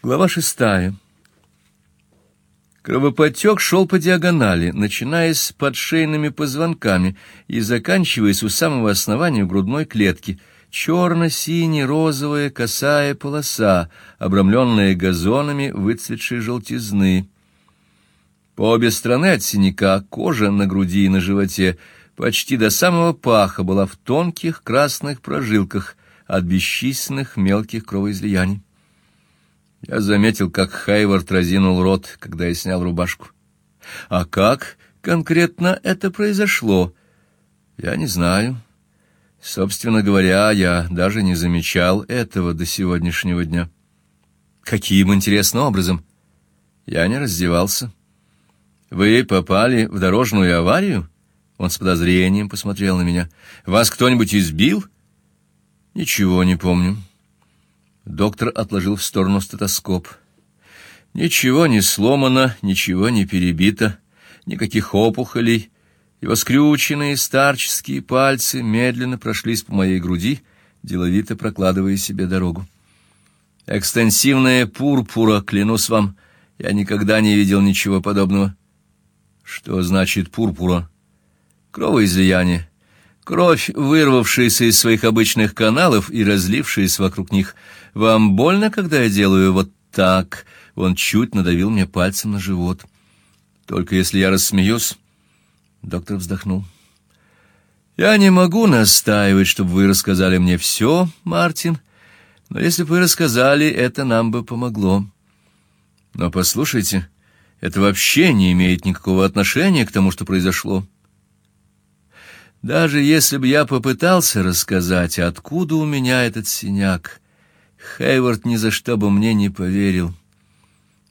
Глава шестая. Кровоподтек шел по диагонали, начинаясь под шейными позвонками и заканчиваясь у самого основания грудной клетки. Черно-сине-розовая косая полоса, обрамленная газонами выцветшей желтизны. По обе стороны от синяка кожа на груди и на животе почти до самого паха была в тонких красных прожилках от бесчисленных мелких кровоизлияний. Я заметил, как Хайвард разинул рот, когда я снял рубашку. А как конкретно это произошло? Я не знаю. Собственно говоря, я даже не замечал этого до сегодняшнего дня. Каким интересным образом? Я не раздевался. Вы попали в дорожную аварию? Он с подозрением посмотрел на меня. Вас кто-нибудь избил? Ничего не помню. Доктор отложил в сторону стетоскоп. Ничего не сломано, ничего не перебито, никаких опухолей. Его скрюченные старческие пальцы медленно прошлись по моей груди, деловито прокладывая себе дорогу. Экстенсивная пурпура, клянусь вам, я никогда не видел ничего подобного. Что значит пурпура? Кровоизлияние. Кровь, вырвавшаяся из своих обычных каналов и разлившаяся вокруг них. Вам больно, когда я делаю вот так? Он чуть надавил мне пальцем на живот. Только если я рассмеюсь, доктор вздохнул. Я не могу настаивать, чтобы вы рассказали мне все, Мартин, но если бы вы рассказали, это нам бы помогло. Но послушайте, это вообще не имеет никакого отношения к тому, что произошло. Даже если бы я попытался рассказать, откуда у меня этот синяк, Хейвард ни за что бы мне не поверил.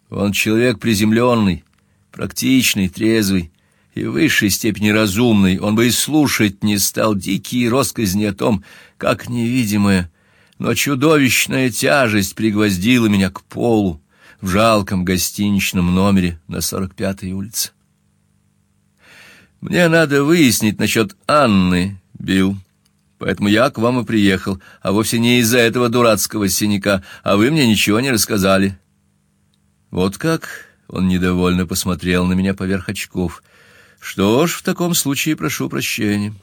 Он человек приземленный, практичный, трезвый и в высшей степени разумный. Он бы и слушать не стал дикие россказни о том, как невидимая, но чудовищная тяжесть пригвоздила меня к полу в жалком гостиничном номере на сорок пятой улице. Мне надо выяснить насчет Анны, Билл. Поэтому я к вам и приехал, а вовсе не из-за этого дурацкого синяка, а вы мне ничего не рассказали. Вот как? Он недовольно посмотрел на меня поверх очков. Что ж, в таком случае прошу прощения.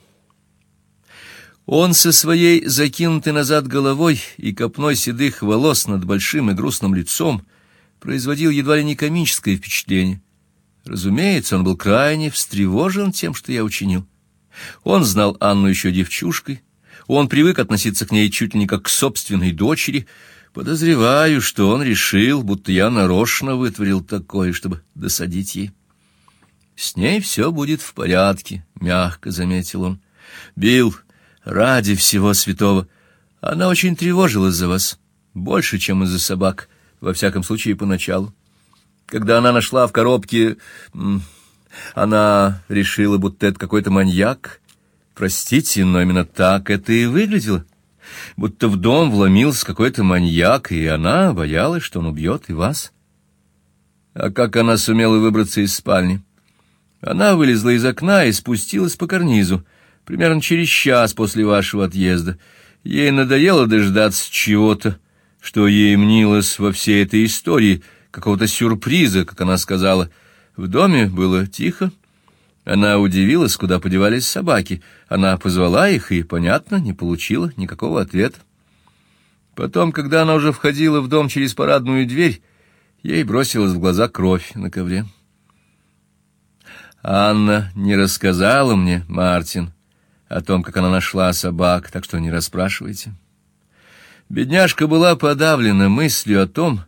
Он со своей закинутой назад головой и копной седых волос над большим и грустным лицом производил едва ли не комическое впечатление. Разумеется, он был крайне встревожен тем, что я учинил. Он знал Анну еще девчушкой, он привык относиться к ней чуть ли не как к собственной дочери. Подозреваю, что он решил, будто я нарочно вытворил такое, чтобы досадить ей. С ней все будет в порядке, мягко заметил он. Бил, ради всего святого, она очень тревожилась за вас, больше, чем из-за собак, во всяком случае поначалу. Когда она нашла в коробке, она решила, будто это какой-то маньяк. Простите, но именно так это и выглядело. Будто в дом вломился какой-то маньяк, и она боялась, что он убьет и вас. А как она сумела выбраться из спальни? Она вылезла из окна и спустилась по карнизу, примерно через час после вашего отъезда. Ей надоело дождаться чего-то, что ей мнилось во всей этой истории — какого-то сюрприза, как она сказала. В доме было тихо. Она удивилась, куда подевались собаки. Она позвала их и, понятно, не получила никакого ответа. Потом, когда она уже входила в дом через парадную дверь, ей бросилась в глаза кровь на ковре. Анна не рассказала мне, Мартин, о том, как она нашла собак, так что не расспрашивайте. Бедняжка была подавлена мыслью о том,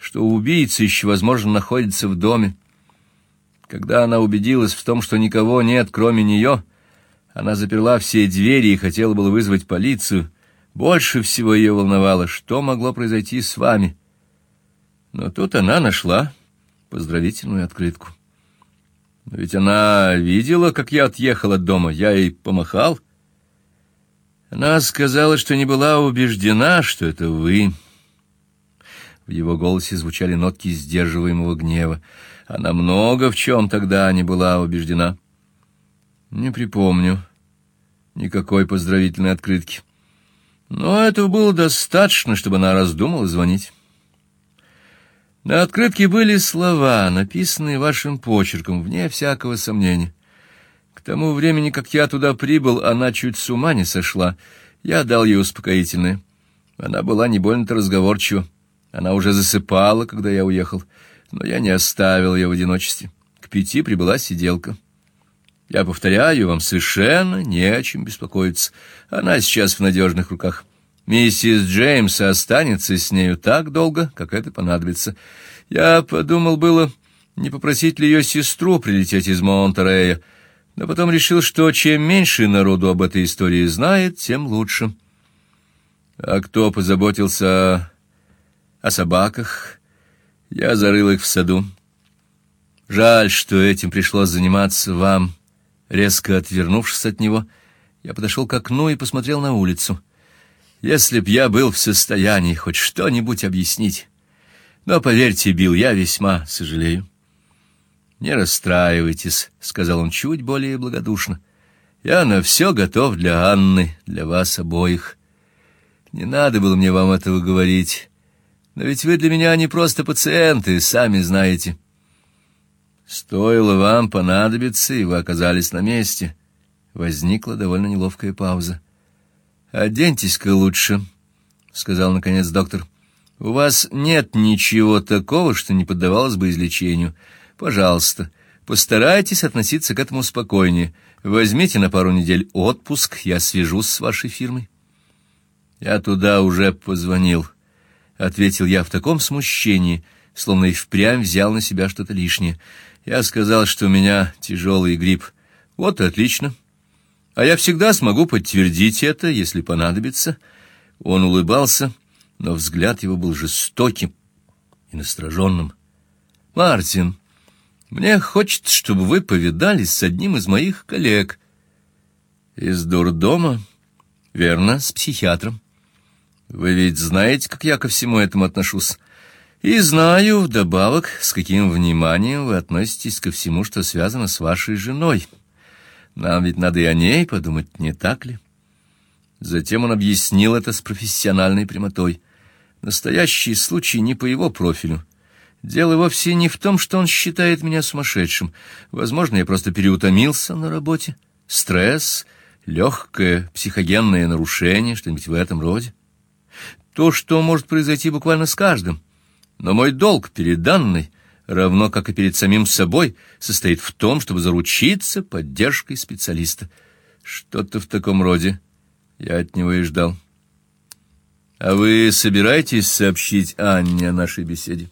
что убийца еще, возможно, находится в доме. Когда она убедилась в том, что никого нет, кроме нее, она заперла все двери и хотела было вызвать полицию. Больше всего ее волновало, что могло произойти с вами. Но тут она нашла поздравительную открытку. Но ведь она видела, как я отъехал от дома, я ей помахал. Она сказала, что не была убеждена, что это вы. В его голосе звучали нотки сдерживаемого гнева. Она много в чем тогда не была убеждена. Не припомню никакой поздравительной открытки. Но этого было достаточно, чтобы она раздумала звонить. На открытке были слова, написанные вашим почерком, вне всякого сомнения. К тому времени, как я туда прибыл, она чуть с ума не сошла. Я дал ей успокоительное. Она была не больно-то разговорчива. Она уже засыпала, когда я уехал, но я не оставил ее в одиночестве. К пяти прибыла сиделка. Я повторяю, вам совершенно не о чем беспокоиться. Она сейчас в надежных руках. Миссис Джеймс останется с нею так долго, как это понадобится. Я подумал было, не попросить ли ее сестру прилететь из Монтерея, но потом решил, что чем меньше народу об этой истории знает, тем лучше. А кто позаботился о собаках? Я зарыл их в саду. Жаль, что этим пришлось заниматься вам. Резко отвернувшись от него, я подошел к окну и посмотрел на улицу. Если б я был в состоянии хоть что-нибудь объяснить. Но поверьте, Билл, я весьма сожалею. Не расстраивайтесь, сказал он чуть более благодушно. Я на все готов для Анны, для вас обоих. Не надо было мне вам этого говорить. Но ведь вы для меня не просто пациенты, сами знаете. Стоило вам понадобиться, и вы оказались на месте. Возникла довольно неловкая пауза. Оденьтесь-ка лучше, сказал наконец доктор. У вас нет ничего такого, что не поддавалось бы излечению. Пожалуйста, постарайтесь относиться к этому спокойнее. Возьмите на пару недель отпуск, я свяжусь с вашей фирмой. Я туда уже позвонил, ответил я в таком смущении, словно и впрямь взял на себя что-то лишнее. Я сказал, что у меня тяжелый грипп. Вот и отлично. А я всегда смогу подтвердить это, если понадобится. Он улыбался, но взгляд его был жестоким и настороженным. Мартин, мне хочется, чтобы вы повидались с одним из моих коллег из дурдома, верно, с психиатром. Вы ведь знаете, как я ко всему этому отношусь. И знаю вдобавок, с каким вниманием вы относитесь ко всему, что связано с вашей женой. Нам ведь надо и о ней подумать, не так ли? Затем он объяснил это с профессиональной прямотой. Настоящий случай не по его профилю. Дело вовсе не в том, что он считает меня сумасшедшим. Возможно, я просто переутомился на работе. Стресс, легкое психогенное нарушение, что-нибудь в этом роде. То, что может произойти буквально с каждым. Но мой долг перед данной, равно как и перед самим собой, состоит в том, чтобы заручиться поддержкой специалиста. Что-то в таком роде я от него и ждал. А вы собираетесь сообщить Анне о нашей беседе?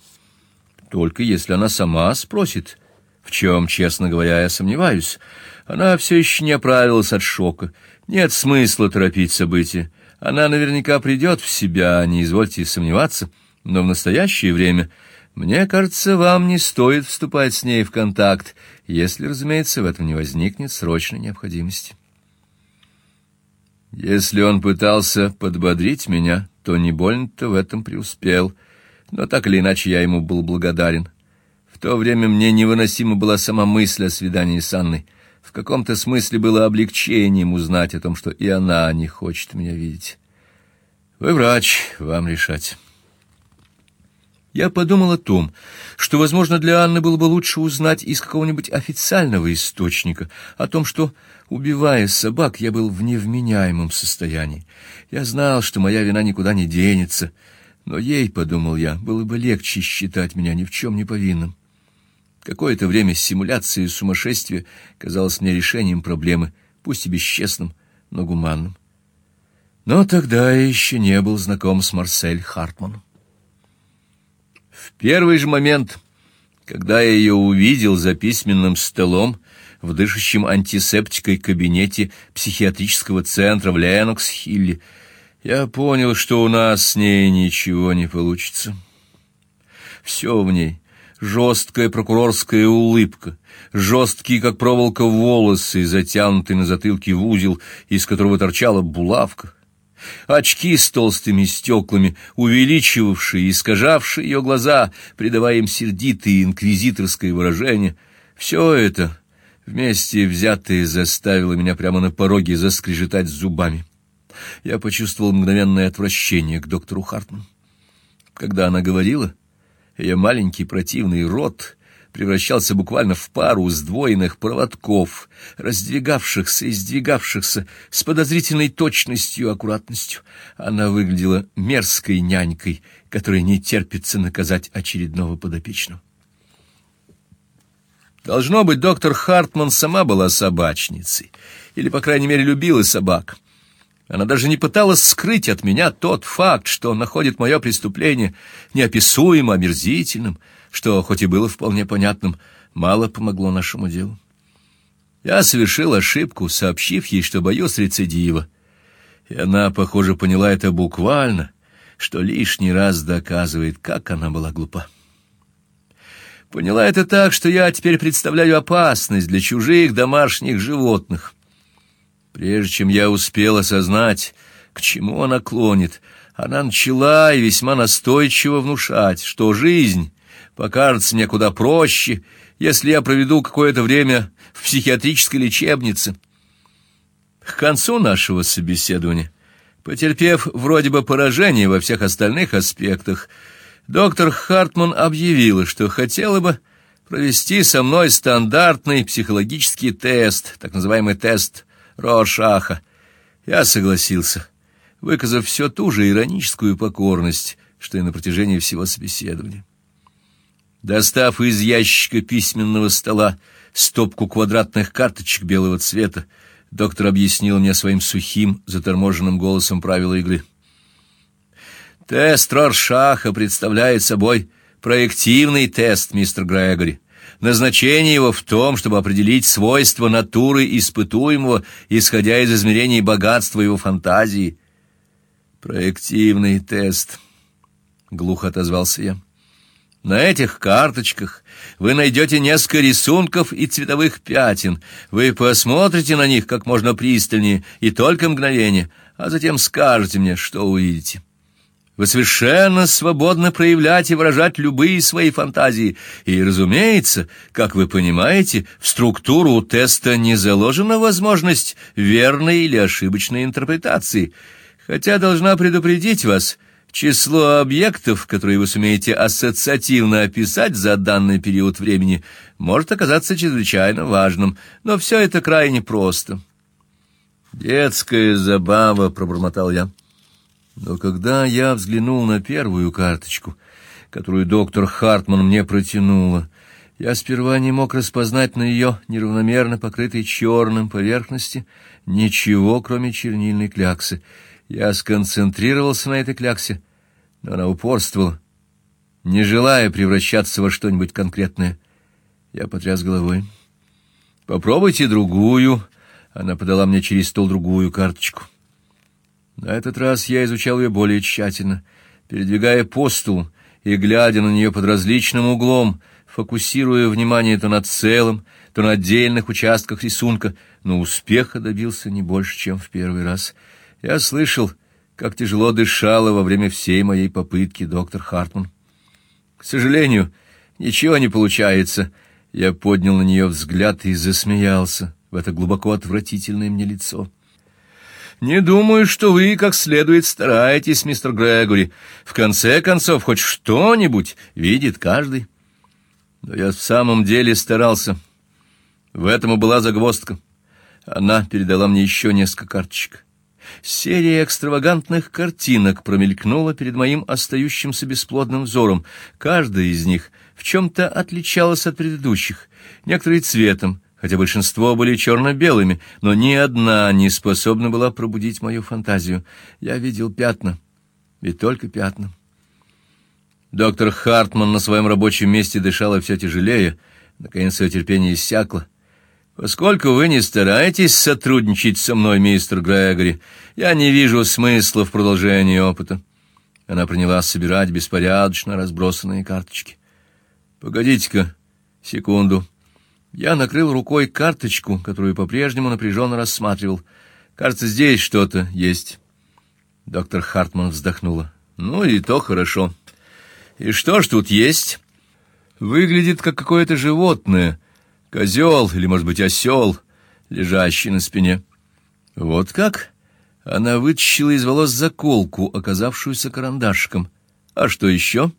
Только если она сама спросит, в чем, честно говоря, я сомневаюсь. Она все еще не оправилась от шока. Нет смысла торопить события. Она наверняка придет в себя, не извольте сомневаться но в настоящее время, мне кажется, вам не стоит вступать с ней в контакт, если, разумеется, в этом не возникнет срочной необходимости. Если он пытался подбодрить меня, то не больно-то в этом преуспел, но так или иначе я ему был благодарен. В то время мне невыносима была сама мысль о свидании с Анной. В каком-то смысле было облегчением узнать о том, что и она не хочет меня видеть. Вы врач, вам решать. Я подумал о том, что, возможно, для Анны было бы лучше узнать из какого-нибудь официального источника о том, что, убивая собак, я был в невменяемом состоянии. Я знал, что моя вина никуда не денется, но ей, подумал я, было бы легче считать меня ни в чем не повинным. Какое-то время симуляция сумасшествия казалась мне решением проблемы, пусть и бесчестным, но гуманным. Но тогда я еще не был знаком с Марсель Хартманом. В первый же момент, когда я ее увидел за письменным столом в дышащем антисептикой кабинете психиатрического центра в Ленокс-Хилле, я понял, что у нас с ней ничего не получится. Все в ней жесткая прокурорская улыбка, жесткие, как проволока, волосы, затянутые на затылке в узел, из которого торчала булавка, Очки с толстыми стеклами, увеличивавшие и искажавшие ее глаза, придавая им сердитое инквизиторское выражение, все это вместе взятое заставило меня прямо на пороге заскрежетать зубами. Я почувствовал мгновенное отвращение к доктору Хартману. Когда она говорила, Ее маленький противный рот превращался буквально в пару сдвоенных проводков, раздвигавшихся и сдвигавшихся с подозрительной точностью и аккуратностью. Она выглядела мерзкой нянькой, которой не терпится наказать очередного подопечного. Должно быть, доктор Хартман сама была собачницей, или, по крайней мере, любила собак. Она даже не пыталась скрыть от меня тот факт, что находит мое преступление неописуемо омерзительным, что, хоть и было вполне понятным, мало помогло нашему делу. Я совершил ошибку, сообщив ей, что боюсь рецидива. И она, похоже, поняла это буквально, что лишний раз доказывает, как она была глупа. Поняла это так, что я теперь представляю опасность для чужих домашних животных. Прежде чем я успел осознать, к чему она клонит, она начала и весьма настойчиво внушать, что жизнь покажется мне куда проще, если я проведу какое-то время в психиатрической лечебнице. К концу нашего собеседования, потерпев вроде бы поражение во всех остальных аспектах, доктор Хартман объявила, что хотела бы провести со мной стандартный психологический тест, так называемый тест Роршаха. Я согласился, выказав все ту же ироническую покорность, что и на протяжении всего собеседования. Достав из ящика письменного стола стопку квадратных карточек белого цвета, доктор объяснил мне своим сухим, заторможенным голосом правила игры. Тест Роршаха представляет собой проективный тест, мистер Грегори. Назначение его в том, чтобы определить свойства натуры испытуемого, исходя из измерений богатства его фантазии. Проективный тест, глухо отозвался я. На этих карточках вы найдете несколько рисунков и цветовых пятен. Вы посмотрите на них как можно пристальнее и только мгновение, а затем скажете мне, что увидите. Вы совершенно свободны проявлять и выражать любые свои фантазии. И, разумеется, как вы понимаете, в структуру теста не заложена возможность верной или ошибочной интерпретации. Хотя должна предупредить вас, число объектов, которые вы сумеете ассоциативно описать за данный период времени, может оказаться чрезвычайно важным, но все это крайне просто. «Детская забава», — пробормотал я. Но когда я взглянул на первую карточку, которую доктор Хартман мне протянула, я сперва не мог распознать на ее неравномерно покрытой черным поверхности ничего, кроме чернильной кляксы. Я сконцентрировался на этой кляксе, но она упорствовала, не желая превращаться во что-нибудь конкретное. Я потряс головой. Попробуйте другую. Она подала мне через стол другую карточку. На этот раз я изучал ее более тщательно, передвигая по и глядя на нее под различным углом, фокусируя внимание то на целом, то на отдельных участках рисунка, но успеха добился не больше, чем в первый раз. Я слышал, как тяжело дышала во время всей моей попытки доктор Хартман. К сожалению, ничего не получается. Я поднял на нее взгляд и засмеялся в это глубоко отвратительное мне лицо. Не думаю, что вы как следует стараетесь, мистер Грегори. В конце концов, хоть что-нибудь видит каждый. Но я в самом деле старался. В этом и была загвоздка. Она передала мне еще несколько карточек. Серия экстравагантных картинок промелькнула перед моим остающимся бесплодным взором. Каждая из них в чем-то отличалась от предыдущих, некоторые цветом, хотя большинство были черно-белыми, но ни одна не способна была пробудить мою фантазию. Я видел пятна, и только пятна. Доктор Хартман на своем рабочем месте дышала все тяжелее, наконец ее терпение иссякло. Поскольку вы не стараетесь сотрудничать со мной, мистер Грегори, я не вижу смысла в продолжении опыта. Она принялась собирать беспорядочно разбросанные карточки. Погодите-ка секунду. Я накрыл рукой карточку, которую по-прежнему напряженно рассматривал. Кажется, здесь что-то есть. Доктор Хартман вздохнула. Ну и то хорошо. И что ж тут есть? Выглядит как какое-то животное, козел или, может быть, осел, лежащий на спине. Вот как? Она вытащила из волос заколку, оказавшуюся карандашиком. А что еще?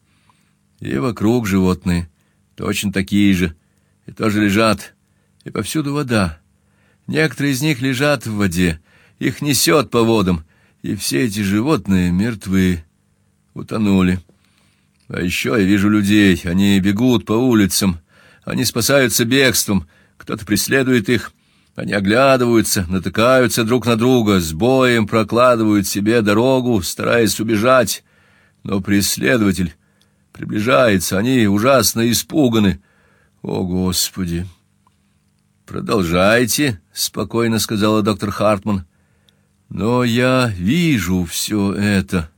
И вокруг животные, точно такие же, и тоже лежат, и повсюду вода. Некоторые из них лежат в воде, их несет по водам, и все эти животные мертвы, утонули. А еще я вижу людей, они бегут по улицам, они спасаются бегством, кто-то преследует их, они оглядываются, натыкаются друг на друга, с боем прокладывают себе дорогу, стараясь убежать, но преследователь приближается, они ужасно испуганы. О, Господи! Продолжайте, спокойно сказала доктор Хартман. Но я вижу все это.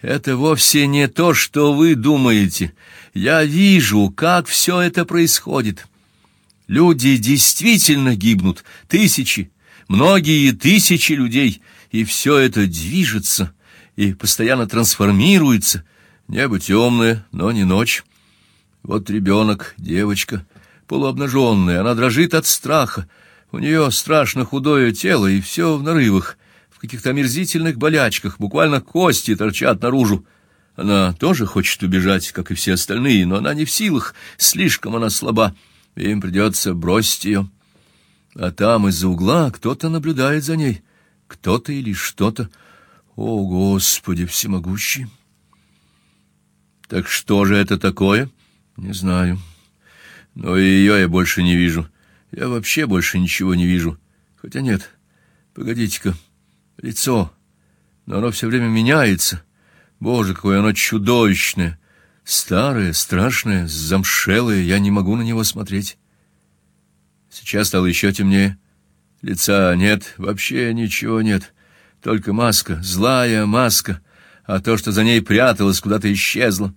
Это вовсе не то, что вы думаете. Я вижу, как все это происходит. Люди действительно гибнут, тысячи, многие тысячи людей, и все это движется и постоянно трансформируется. Небо темное, но не ночь. Вот ребенок, девочка, полуобнаженная, она дрожит от страха. У нее страшно худое тело, и все в нарывах, в каких-то омерзительных болячках, буквально кости торчат наружу. Она тоже хочет убежать, как и все остальные, но она не в силах, слишком она слаба. Им придется бросить ее. А там из-за угла кто-то наблюдает за ней, кто-то или что-то. О, Господи всемогущий! Так что же это такое? Не знаю. Но и ее я больше не вижу. Я вообще больше ничего не вижу. Хотя нет. Погодите-ка. Лицо. Но оно все время меняется. Боже, какое оно чудовищное. Старое, страшное, замшелое, я не могу на него смотреть. Сейчас стало еще темнее. Лица нет, вообще ничего нет. Только маска, злая маска, а то, что за ней пряталось, куда-то исчезло.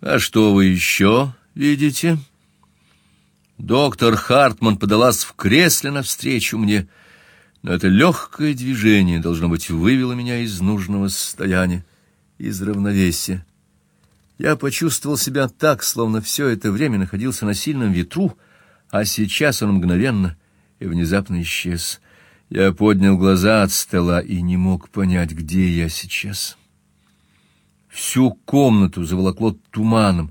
А что вы еще видите? Доктор Хартман подалась в кресле навстречу мне, но это легкое движение должно быть вывело меня из нужного состояния, из равновесия. Я почувствовал себя так, словно все это время находился на сильном ветру, а сейчас он мгновенно и внезапно исчез. Я поднял глаза от стола и не мог понять, где я сейчас. Всю комнату заволокло туманом.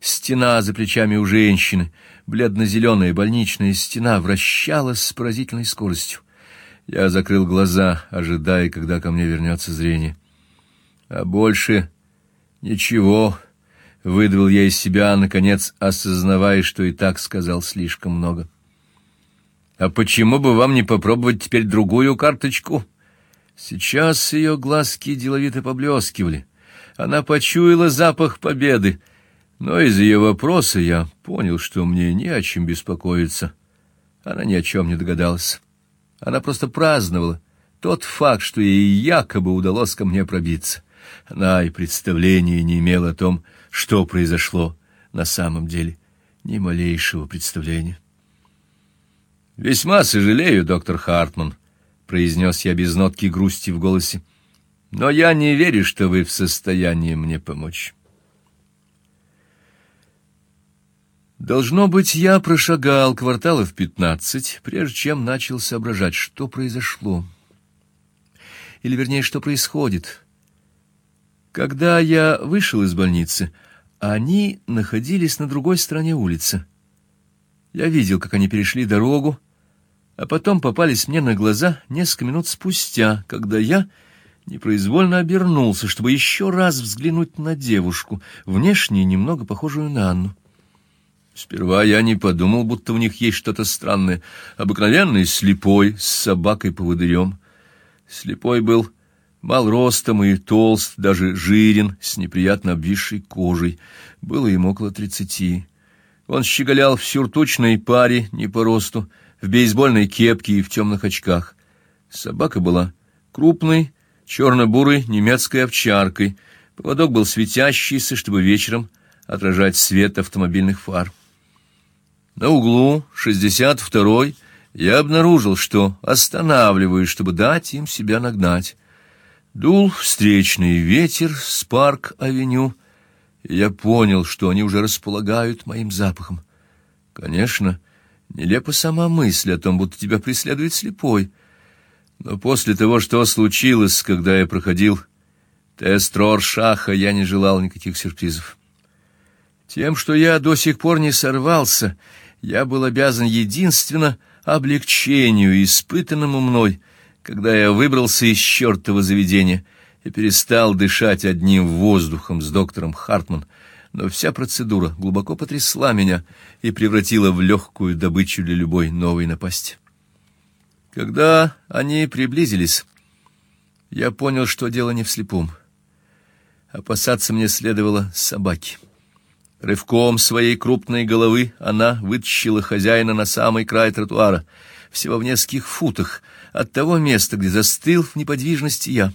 Стена за плечами у женщины, бледно-зеленая больничная стена, вращалась с поразительной скоростью. Я закрыл глаза, ожидая, когда ко мне вернется зрение. А больше Ничего, выдавил я из себя, наконец, осознавая, что и так сказал слишком много. А почему бы вам не попробовать теперь другую карточку? Сейчас ее глазки деловито поблескивали. Она почуяла запах победы, но из ее вопроса я понял, что мне не о чем беспокоиться. Она ни о чем не догадалась. Она просто праздновала тот факт, что ей якобы удалось ко мне пробиться. Она и представления не имела о том, что произошло на самом деле, ни малейшего представления. Весьма сожалею, доктор Хартман, произнес я без нотки грусти в голосе. Но я не верю, что вы в состоянии мне помочь. Должно быть, я прошагал кварталов пятнадцать, прежде чем начал соображать, что произошло. Или вернее, что происходит. Когда я вышел из больницы, они находились на другой стороне улицы. Я видел, как они перешли дорогу, а потом попались мне на глаза несколько минут спустя, когда я непроизвольно обернулся, чтобы еще раз взглянуть на девушку, внешне немного похожую на Анну. Сперва я не подумал, будто в них есть что-то странное. Обыкновенный слепой с собакой-поводырем. Слепой был Мал ростом и толст, даже жирен, с неприятно обвисшей кожей. Было ему около тридцати. Он щеголял в сюртучной паре, не по росту, в бейсбольной кепке и в темных очках. Собака была крупной, черно-бурой немецкой овчаркой. Поводок был светящийся, чтобы вечером отражать свет автомобильных фар. На углу 62-й я обнаружил, что останавливаюсь, чтобы дать им себя нагнать. Дул встречный ветер с парк-авеню, я понял, что они уже располагают моим запахом. Конечно, нелепа сама мысль о том, будто тебя преследует слепой. Но после того, что случилось, когда я проходил тест Роршаха, я не желал никаких сюрпризов. Тем, что я до сих пор не сорвался, я был обязан единственно облегчению, испытанному мной, когда я выбрался из чертова заведения и перестал дышать одним воздухом с доктором Хартман, но вся процедура глубоко потрясла меня и превратила в легкую добычу для любой новой напасти. Когда они приблизились, я понял, что дело не в слепом. Опасаться мне следовало собаки. Рывком своей крупной головы она вытащила хозяина на самый край тротуара, всего в нескольких футах от того места, где застыл в неподвижности я.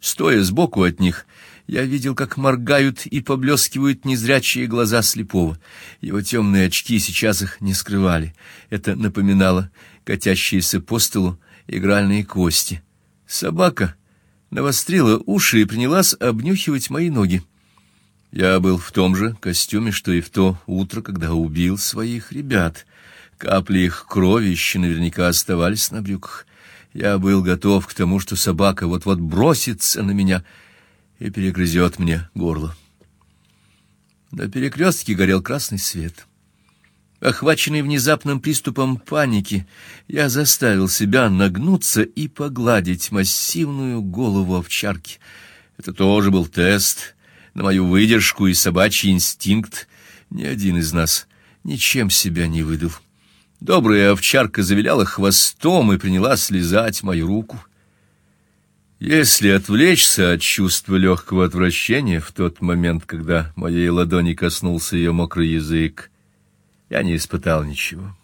Стоя сбоку от них, я видел, как моргают и поблескивают незрячие глаза слепого. Его темные очки сейчас их не скрывали. Это напоминало катящиеся по столу игральные кости. Собака навострила уши и принялась обнюхивать мои ноги. Я был в том же костюме, что и в то утро, когда убил своих ребят. Капли их крови еще наверняка оставались на брюках. Я был готов к тому, что собака вот-вот бросится на меня и перегрызет мне горло. На перекрестке горел красный свет. Охваченный внезапным приступом паники, я заставил себя нагнуться и погладить массивную голову овчарки. Это тоже был тест на мою выдержку и собачий инстинкт. Ни один из нас ничем себя не выдал. Добрая овчарка завиляла хвостом и принялась слезать мою руку. Если отвлечься от чувства легкого отвращения в тот момент, когда моей ладони коснулся ее мокрый язык, я не испытал ничего.